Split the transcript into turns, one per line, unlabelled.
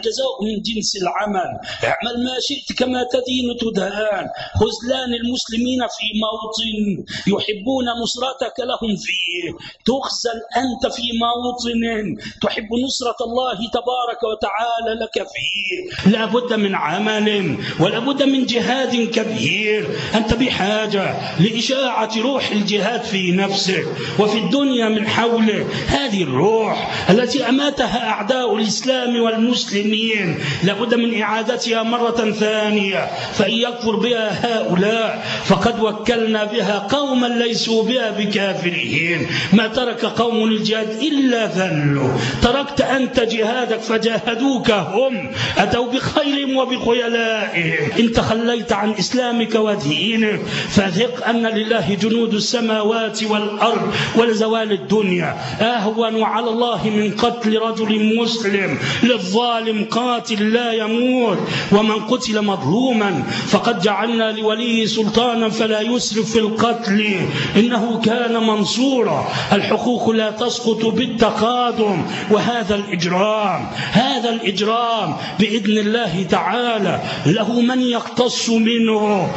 الجزاء من جنس العمل. اعمل ما شئت كما تدين تدان. خذلان المسلمين في موطن يحبون نصرتك لهم فيه. تخزل أنت في موطن تحب نصرة الله تبارك وتعالى لك فيه. لا بد من عمل ولا بد من جهاد كبير. أنت بحاجة لإشاعة روح الجهاد في نفسك وفي الدنيا من حولك. هذه الروح التي أماتها أعداء الإسلام والمسلمين لابد من إعادتها مرة ثانية. فإن يكفر بها هؤلاء فقد وكلنا بها قوما ليسوا بها بكافرين. ما ترك قوم الجهاد إلا ذلوا. تركت أنت جهادك فجاهدوك هم. أتوا بخيل وبخيلائهم. إن تخليت عن إسلامك ودينك فثق أن لله جنود السماوات والأرض ولزوال الدنيا. أهون على الله من قتل رجل مسلم للظالم قاتل لا يموت ومن قتل مظلوما فقد جعلنا لولي سلطانا فلا يسرف في القتل. إنه كان منصورا. الحقوق لا تسقط بالتقادم وهذا الإجرام هذا الإجرام بإذن الله تعالى. له من يقتص منه.